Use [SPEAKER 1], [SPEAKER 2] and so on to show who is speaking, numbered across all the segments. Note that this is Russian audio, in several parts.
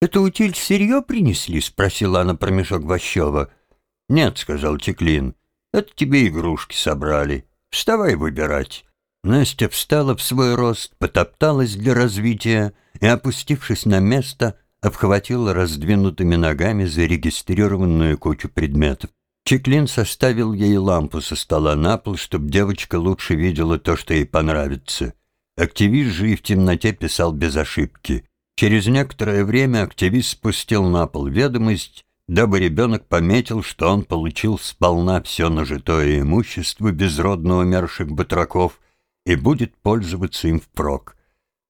[SPEAKER 1] «Это утиль сырье принесли?» — спросила она про мешок Ващева. «Нет», — сказал Теклин, — «это тебе игрушки собрали. Вставай выбирать». Настя встала в свой рост, потопталась для развития и, опустившись на место, обхватила раздвинутыми ногами зарегистрированную кучу предметов. Чеклин составил ей лампу со стола на пол, чтобы девочка лучше видела то, что ей понравится. Активист же и в темноте писал без ошибки. Через некоторое время активист спустил на пол ведомость, дабы ребенок пометил, что он получил сполна все нажитое имущество безродно умерших батраков и будет пользоваться им впрок.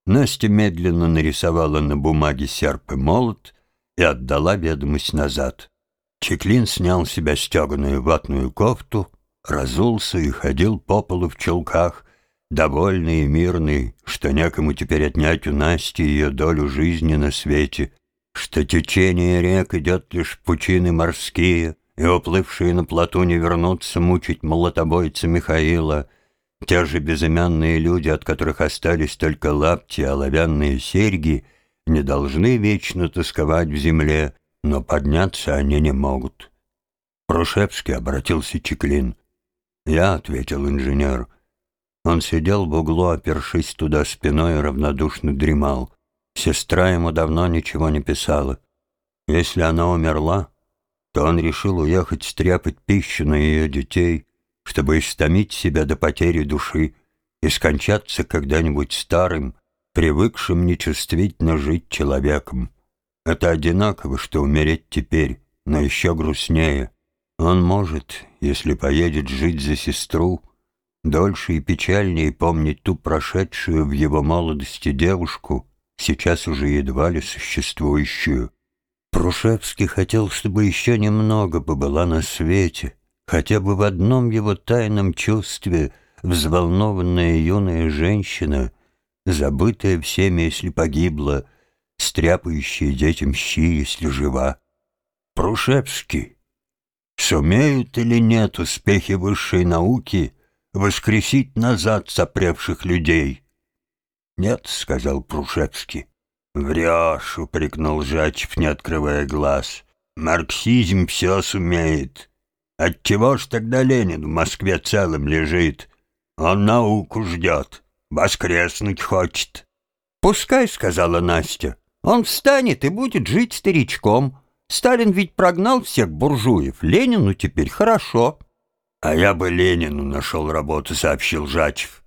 [SPEAKER 1] Настя медленно нарисовала на бумаге серп и молот и отдала ведомость назад. Чеклин снял с себя стеганую ватную кофту, разулся и ходил по полу в чулках, довольный и мирный, что некому теперь отнять у Насти ее долю жизни на свете, что течение рек идет лишь пучины морские, и уплывшие на плоту не вернутся мучить молотобойца Михаила, те же безымянные люди, от которых остались только лапти и оловянные серьги, не должны вечно тосковать в земле, но подняться они не могут. Прушевский обратился Чеклин. «Я», — ответил инженер, — он сидел в углу, опершись туда спиной и равнодушно дремал. Сестра ему давно ничего не писала. Если она умерла, то он решил уехать стряпать пищу на ее детей, чтобы истомить себя до потери души и скончаться когда-нибудь старым, привыкшим нечувствительно жить человеком. Это одинаково, что умереть теперь, но еще грустнее. Он может, если поедет жить за сестру, Дольше и печальнее помнить ту прошедшую в его молодости девушку, сейчас уже едва ли существующую. Прушевский хотел, чтобы еще немного побыла на свете, хотя бы в одном его тайном чувстве взволнованная юная женщина, забытая всеми, если погибла, стряпающая детям щи, если жива. Прушевский, сумеют или нет успехи высшей науки — воскресить назад сопревших людей. «Нет», — сказал Прушевский. «Врешь», — упрекнул Жачев, не открывая глаз. «Марксизм все сумеет. Отчего ж тогда Ленин в Москве целым лежит? Он науку ждет, воскреснуть хочет». «Пускай», — сказала Настя. «Он встанет и будет жить старичком. Сталин ведь прогнал всех буржуев. Ленину теперь хорошо». «А я бы Ленину нашел работу», — сообщил Жачев.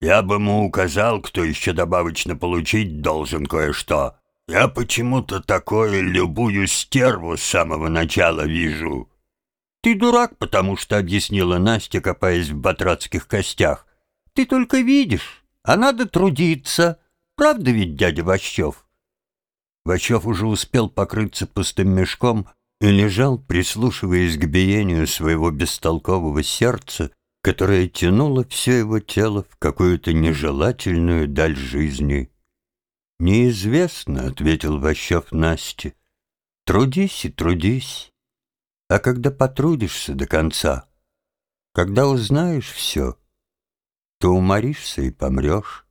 [SPEAKER 1] «Я бы ему указал, кто еще добавочно получить должен кое-что. Я почему-то такое любую стерву с самого начала вижу». «Ты дурак, потому что», — объяснила Настя, копаясь в батрацких костях. «Ты только видишь, а надо трудиться. Правда ведь, дядя Ващев?» Ващев уже успел покрыться пустым мешком, и лежал, прислушиваясь к биению своего бестолкового сердца, которое тянуло все его тело в какую-то нежелательную даль жизни. «Неизвестно», — ответил Ващев Насте. «Трудись и трудись. А когда потрудишься до конца, когда узнаешь все, то уморишься и помрешь.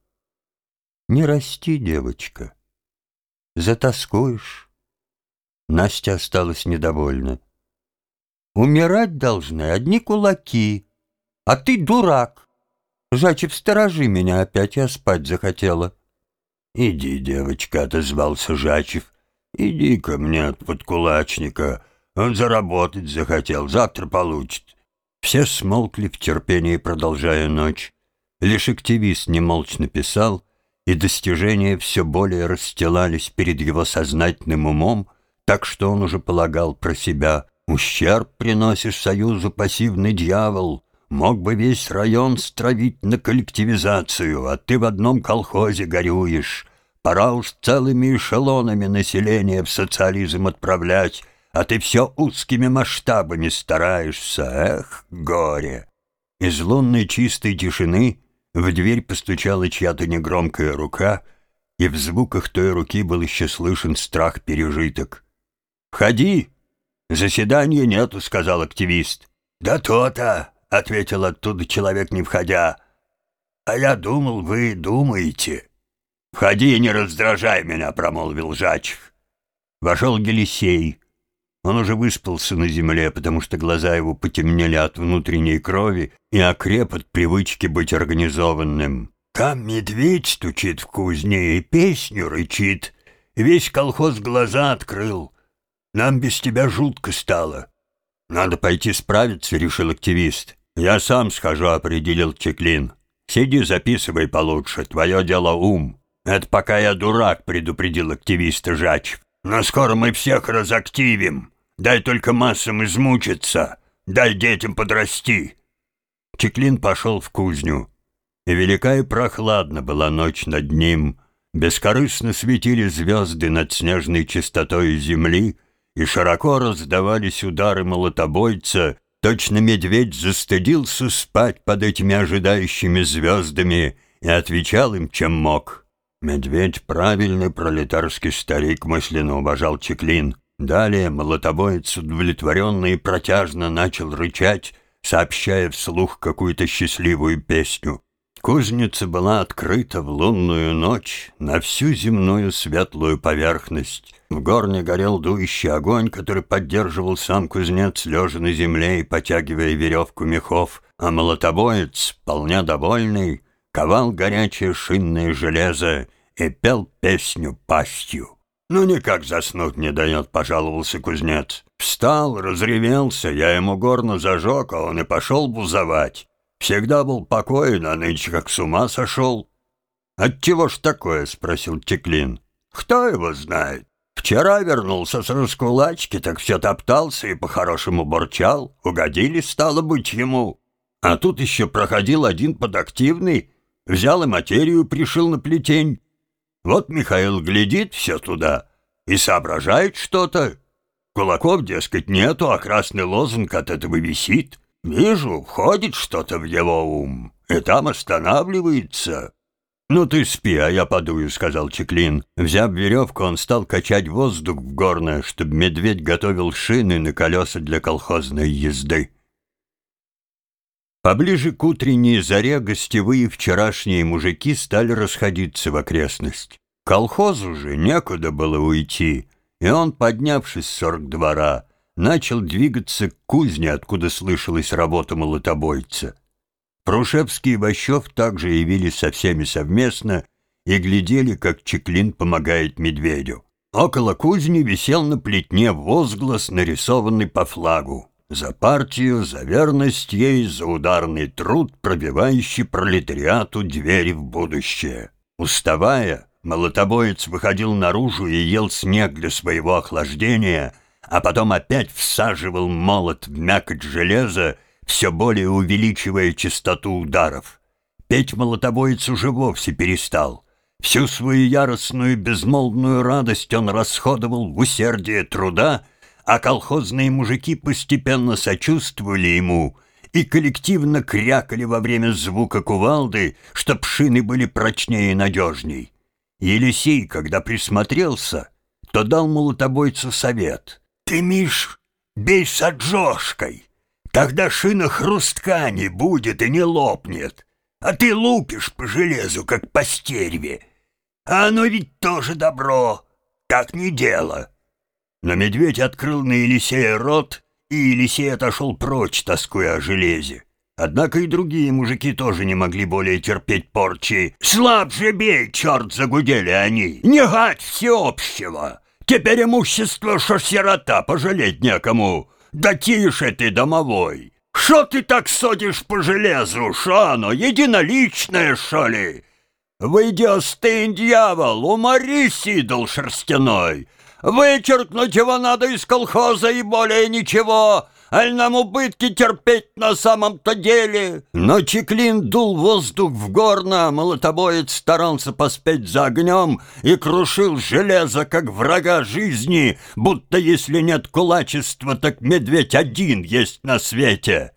[SPEAKER 1] Не расти, девочка, затаскуешь». Настя осталась недовольна. «Умирать должны одни кулаки, а ты дурак. Жачев, сторожи меня опять, я спать захотела». «Иди, девочка», — отозвался Жачев, — «иди ко мне от подкулачника. Он заработать захотел, завтра получит». Все смолкли в терпении, продолжая ночь. Лишь активист немолчно писал, и достижения все более расстилались перед его сознательным умом, так что он уже полагал про себя. Ущерб приносишь союзу пассивный дьявол. Мог бы весь район стравить на коллективизацию, а ты в одном колхозе горюешь. Пора уж целыми эшелонами населения в социализм отправлять, а ты все узкими масштабами стараешься. Эх, горе!» Из лунной чистой тишины в дверь постучала чья-то негромкая рука, и в звуках той руки был еще слышен страх пережиток. «Входи!» «Заседания нету», — сказал активист. «Да то-то», — ответил оттуда человек, не входя. «А я думал, вы думаете». «Входи и не раздражай меня», — промолвил Жачев. Вошел Елисей. Он уже выспался на земле, потому что глаза его потемнели от внутренней крови и окреп от привычки быть организованным. Там медведь стучит в кузне и песню рычит. Весь колхоз глаза открыл. Нам без тебя жутко стало. Надо пойти справиться, решил активист. Я сам схожу, определил Чеклин. Сиди, записывай получше, твое дело ум. Это пока я дурак, предупредил активиста Жач. Но скоро мы всех разактивим. Дай только массам измучиться. Дай детям подрасти. Чеклин пошел в кузню. И велика и прохладна была ночь над ним. Бескорыстно светили звезды над снежной чистотой земли, и широко раздавались удары молотобойца. Точно медведь застыдился спать под этими ожидающими звездами и отвечал им, чем мог. «Медведь — правильный пролетарский старик», — мысленно уважал Чеклин. Далее молотобоец удовлетворенно и протяжно начал рычать, сообщая вслух какую-то счастливую песню. Кузница была открыта в лунную ночь на всю земную светлую поверхность. В горне горел дующий огонь, который поддерживал сам кузнец, лежа на земле и потягивая веревку мехов, а молотобоец, полня довольный, ковал горячее шинное железо и пел песню пастью. «Ну никак заснуть не дает», — пожаловался кузнец. Встал, разревелся, я ему горно зажег, а он и пошел бузовать. Всегда был покоен, а нынче как с ума сошел. «Отчего ж такое?» — спросил Теклин. «Кто его знает? Вчера вернулся с раскулачки, так все топтался и по-хорошему бурчал. Угодили, стало быть, ему. А тут еще проходил один подактивный, взял и материю пришил на плетень. Вот Михаил глядит все туда и соображает что-то. Кулаков, дескать, нету, а красный лозунг от этого висит. Вижу, входит что-то в его ум, и там останавливается. «Ну ты спи, а я подую», — сказал Чеклин. Взяв веревку, он стал качать воздух в горное, чтобы медведь готовил шины на колеса для колхозной езды. Поближе к утренней заре гостевые вчерашние мужики стали расходиться в окрестность. Колхозу же некуда было уйти, и он, поднявшись с сорок двора, начал двигаться к кузне, откуда слышалась работа молотобойца. Прушевский и Ващев также явились со всеми совместно и глядели, как Чеклин помогает медведю. Около кузни висел на плетне возглас, нарисованный по флагу. За партию, за верность ей, за ударный труд, пробивающий пролетариату двери в будущее. Уставая, молотобоец выходил наружу и ел снег для своего охлаждения, а потом опять всаживал молот в мякоть железа, все более увеличивая частоту ударов. Петь молотобоец уже вовсе перестал. Всю свою яростную безмолвную радость он расходовал в усердие труда — а колхозные мужики постепенно сочувствовали ему и коллективно крякали во время звука кувалды, чтоб шины были прочнее и надежней. Елисей, когда присмотрелся, то дал молотобойцу совет. «Ты, Миш, бей с отжожкой, тогда шина хрустка не будет и не лопнет, а ты лупишь по железу, как по стерве. А оно ведь тоже добро, так не дело». Но медведь открыл на Елисея рот, и Елисей отошел прочь, тоскуя о железе. Однако и другие мужики тоже не могли более терпеть порчи. «Слаб же бей, черт!» — загудели они. «Не гать всеобщего! Теперь имущество, что сирота, пожалеть некому! Да тише ты, домовой! Шо ты так содишь по железу, шо оно, единоличное, шо ли? Выйди, остынь, дьявол, уморись, идол шерстяной!» Вычеркнуть его надо из колхоза и более ничего, аль нам убытки терпеть на самом-то деле. Но Чеклин дул воздух в горно, молотобоец старался поспеть за огнем и крушил железо, как врага жизни, будто если нет кулачества, так медведь один есть на свете.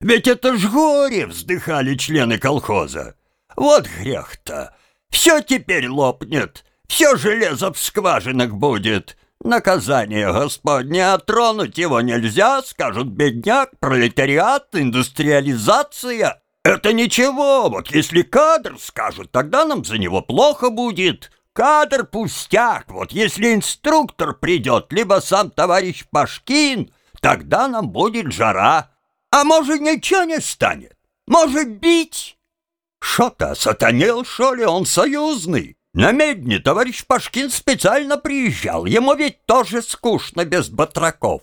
[SPEAKER 1] Ведь это ж горе, вздыхали члены колхоза. Вот грех-то, все теперь лопнет. Все железо в скважинах будет. Наказание Господне, а тронуть его нельзя, скажут бедняк, пролетариат, индустриализация. Это ничего, вот если кадр скажут, тогда нам за него плохо будет. кадр пустяк. Вот если инструктор придет, либо сам товарищ Пашкин, тогда нам будет жара. А может, ничего не станет? Может, бить? Шо-то, сатанел, шо ли, он союзный? На медне товарищ Пашкин специально приезжал. Ему ведь тоже скучно без батраков.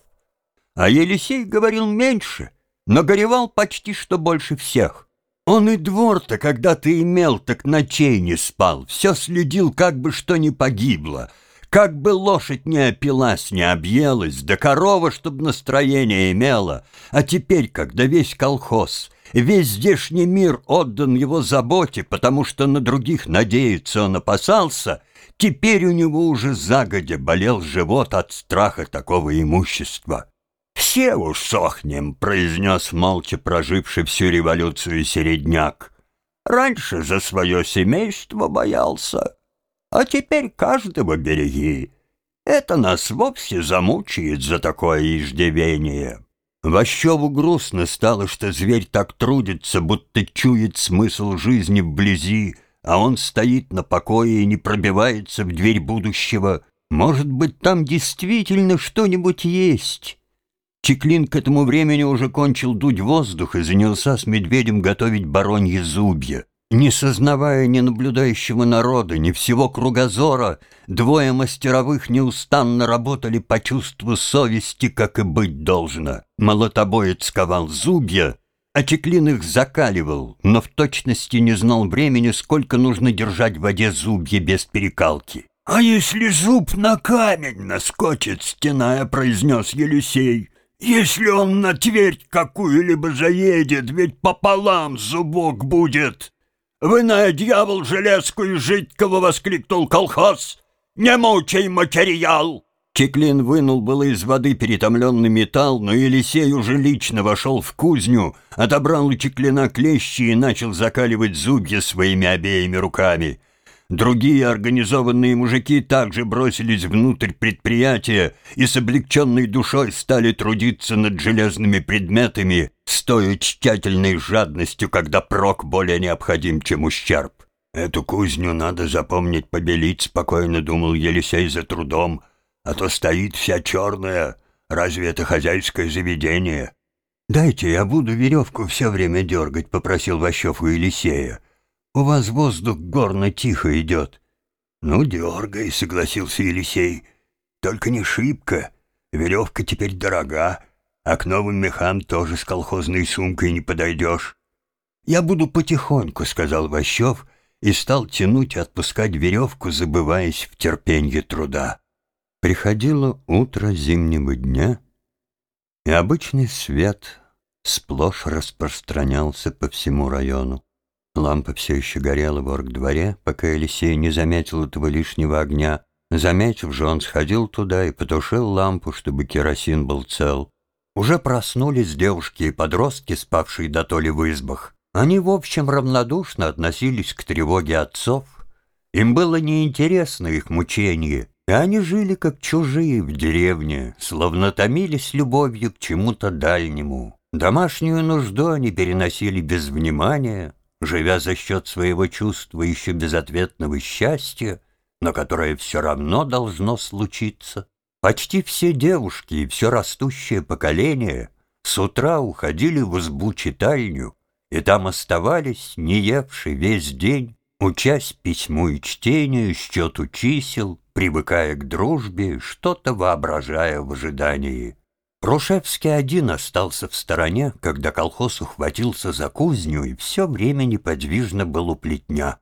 [SPEAKER 1] А Елисей говорил меньше, но горевал почти что больше всех. Он и двор-то когда-то имел, так ночей не спал, все следил, как бы что ни погибло, как бы лошадь не опилась, не объелась, да корова, чтоб настроение имела. А теперь, когда весь колхоз, весь здешний мир отдан его заботе, потому что на других надеяться он опасался, теперь у него уже загодя болел живот от страха такого имущества. «Все уж сохнем», — произнес молча проживший всю революцию середняк. «Раньше за свое семейство боялся, а теперь каждого береги. Это нас вовсе замучает за такое иждивение». Ващеву грустно стало, что зверь так трудится, будто чует смысл жизни вблизи, а он стоит на покое и не пробивается в дверь будущего. Может быть, там действительно что-нибудь есть. Чеклин к этому времени уже кончил дуть воздух и занялся с медведем готовить бароньи зубья. Не сознавая ни наблюдающего народа, ни всего кругозора, двое мастеровых неустанно работали по чувству совести, как и быть должно. Молотобоец ковал зубья, а Чеклин их закаливал, но в точности не знал времени, сколько нужно держать в воде зубья без перекалки. «А если зуб на камень наскочит, стеная», — произнес Елисей, если он на твердь какую-либо заедет, ведь пополам зубок будет. Вы на дьявол железку жидкого воскликнул колхоз. Не мучай материал. Чеклин вынул было из воды перетомленный металл, но Елисей уже лично вошел в кузню, отобрал у Чеклина клещи и начал закаливать зубья своими обеими руками. Другие организованные мужики также бросились внутрь предприятия и с облегченной душой стали трудиться над железными предметами, стоя тщательной жадностью, когда прок более необходим, чем ущерб. «Эту кузню надо запомнить побелить», — спокойно думал Елисей за трудом, «а то стоит вся черная. Разве это хозяйское заведение?» «Дайте, я буду веревку все время дергать», — попросил Ващев у Елисея. У вас воздух горно тихо идет». «Ну, дергай», — согласился Елисей. «Только не шибко. Веревка теперь дорога, а к новым мехам тоже с колхозной сумкой не подойдешь». «Я буду потихоньку», — сказал Ващев и стал тянуть и отпускать веревку, забываясь в терпенье труда. Приходило утро зимнего дня, и обычный свет сплошь распространялся по всему району. Лампа все еще горела в оргдворе, пока Елисей не заметил этого лишнего огня. Заметив же, он сходил туда и потушил лампу, чтобы керосин был цел. Уже проснулись девушки и подростки, спавшие до толи в избах. Они, в общем, равнодушно относились к тревоге отцов. Им было неинтересно их мучение, и они жили как чужие в деревне, словно томились любовью к чему-то дальнему. Домашнюю нужду они переносили без внимания, живя за счет своего чувства еще безответного счастья, но которое все равно должно случиться. Почти все девушки и все растущее поколение с утра уходили в избу-читальню и там оставались, не евши весь день, учась письму и чтению, счету чисел, привыкая к дружбе, что-то воображая в ожидании. Рушевский один остался в стороне, когда колхоз ухватился за кузню и все время неподвижно был у плетня.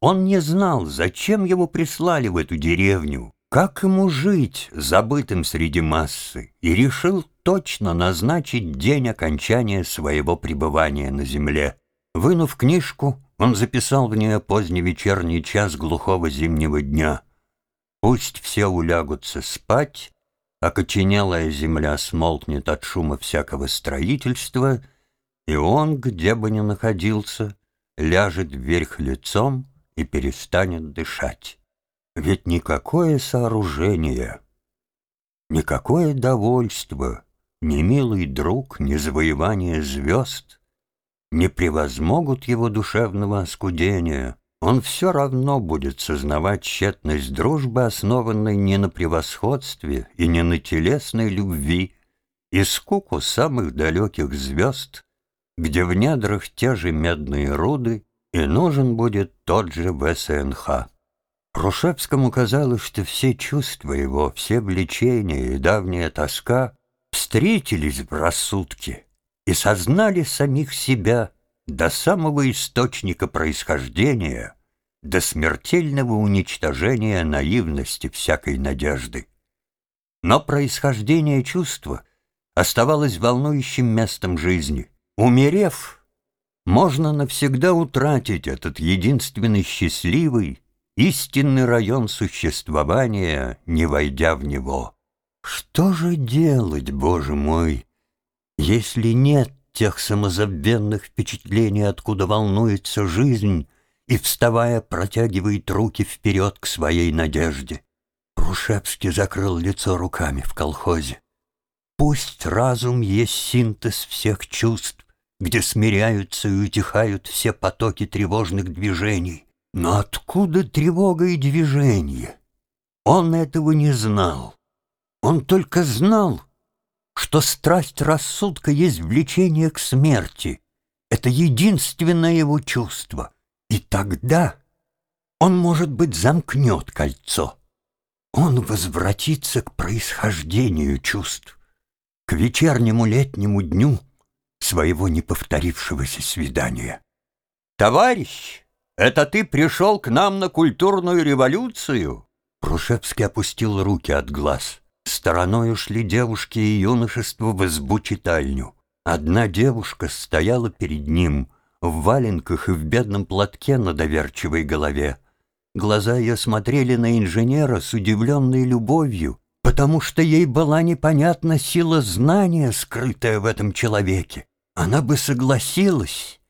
[SPEAKER 1] Он не знал, зачем его прислали в эту деревню, как ему жить, забытым среди массы, и решил точно назначить день окончания своего пребывания на земле. Вынув книжку, он записал в нее поздний вечерний час глухого зимнего дня. Пусть все улягутся спать, окоченелая земля смолкнет от шума всякого строительства, и он, где бы ни находился, ляжет вверх лицом и перестанет дышать. Ведь никакое сооружение, никакое довольство, ни милый друг, ни завоевание звезд не превозмогут его душевного оскудения. он все равно будет сознавать тщетность дружбы, основанной не на превосходстве и не на телесной любви, и скуку самых далеких звезд, где в недрах те же медные руды, и нужен будет тот же ВСНХ. Рушевскому казалось, что все чувства его, все влечения и давняя тоска встретились в рассудке и сознали самих себя до самого источника происхождения, до смертельного уничтожения наивности всякой надежды. Но происхождение чувства оставалось волнующим местом жизни. Умерев, можно навсегда утратить этот единственный счастливый, истинный район существования, не войдя в него. Что же делать, Боже мой, если нет тех самозабвенных впечатлений, откуда волнуется жизнь, и, вставая, протягивает руки вперед к своей надежде. Рушевский закрыл лицо руками в колхозе. Пусть разум есть синтез всех чувств, где смиряются и утихают все потоки тревожных движений. Но откуда тревога и движение? Он этого не знал. Он только знал, что страсть рассудка есть влечение к смерти. Это единственное его чувство. И тогда он, может быть, замкнет кольцо. Он возвратится к происхождению чувств, к вечернему летнему дню своего неповторившегося свидания. «Товарищ, это ты пришел к нам на культурную революцию?» Прушевский опустил руки от глаз. Стороной ушли девушки и юношество в избу-читальню. Одна девушка стояла перед ним в валенках и в бедном платке на доверчивой голове. Глаза ее смотрели на инженера с удивленной любовью, потому что ей была непонятна сила знания, скрытая в этом человеке. Она бы согласилась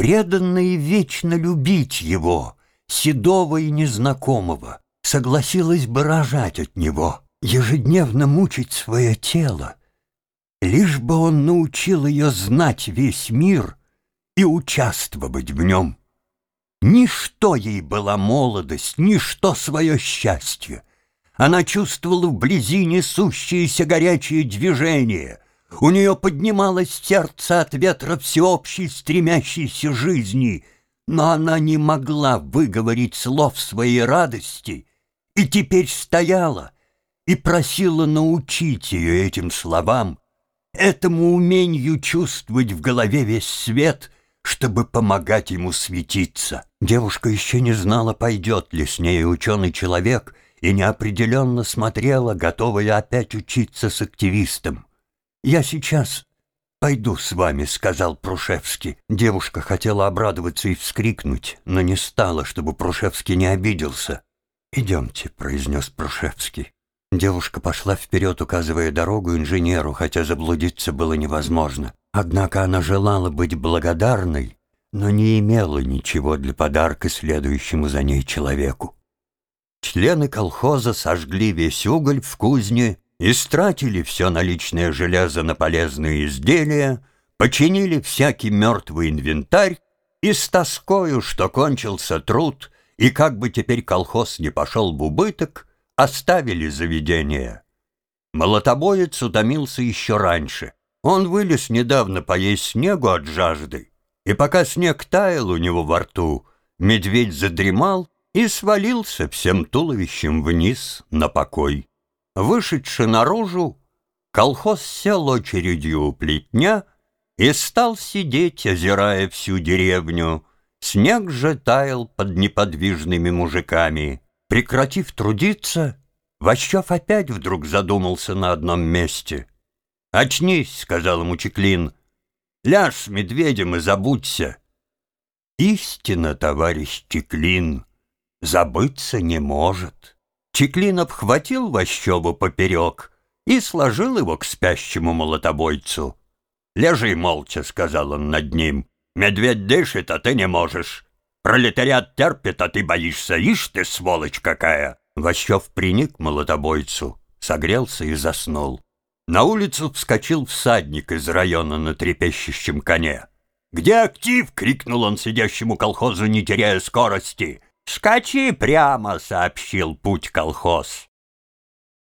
[SPEAKER 1] преданно и вечно любить его, седого и незнакомого, согласилась бы рожать от него ежедневно мучить свое тело, лишь бы он научил ее знать весь мир и участвовать в нем. Ничто ей была молодость, ничто свое счастье. Она чувствовала вблизи несущиеся горячие движения. У нее поднималось сердце от ветра всеобщей стремящейся жизни, но она не могла выговорить слов своей радости и теперь стояла — и просила научить ее этим словам, этому умению чувствовать в голове весь свет, чтобы помогать ему светиться. Девушка еще не знала, пойдет ли с ней ученый человек, и неопределенно смотрела, готовая опять учиться с активистом. «Я сейчас пойду с вами», — сказал Прушевский. Девушка хотела обрадоваться и вскрикнуть, но не стала, чтобы Прушевский не обиделся. «Идемте», — произнес Прушевский. Девушка пошла вперед, указывая дорогу инженеру, хотя заблудиться было невозможно. Однако она желала быть благодарной, но не имела ничего для подарка следующему за ней человеку. Члены колхоза сожгли весь уголь в кузне, истратили все наличное железо на полезные изделия, починили всякий мертвый инвентарь и с тоскою, что кончился труд, и как бы теперь колхоз не пошел в убыток, оставили заведение. Молотобоец утомился еще раньше. Он вылез недавно поесть снегу от жажды, и пока снег таял у него во рту, медведь задремал и свалился всем туловищем вниз на покой. Вышедши наружу, колхоз сел очередью у плетня и стал сидеть, озирая всю деревню. Снег же таял под неподвижными мужиками. Прекратив трудиться, Ващев опять вдруг задумался на одном месте. «Очнись», — сказал ему Чеклин, — «ляжь с медведем и забудься». Истина, товарищ Чеклин, забыться не может. Чеклин обхватил Ващева поперек и сложил его к спящему молотобойцу. «Лежи молча», — сказал он над ним. «Медведь дышит, а ты не можешь. Пролетариат терпит, а ты боишься. Ишь ты, сволочь какая!» Ващев приник молотобойцу, согрелся и заснул. На улицу вскочил всадник из района на трепещущем коне. «Где актив?» — крикнул он сидящему колхозу, не теряя скорости. «Скачи прямо», — сообщил путь колхоз.